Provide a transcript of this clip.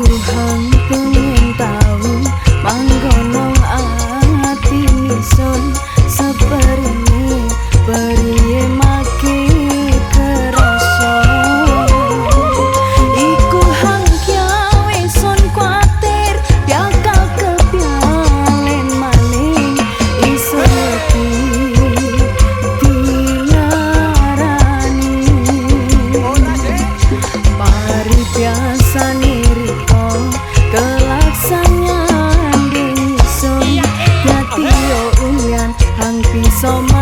Tuhan pengetahuan so much.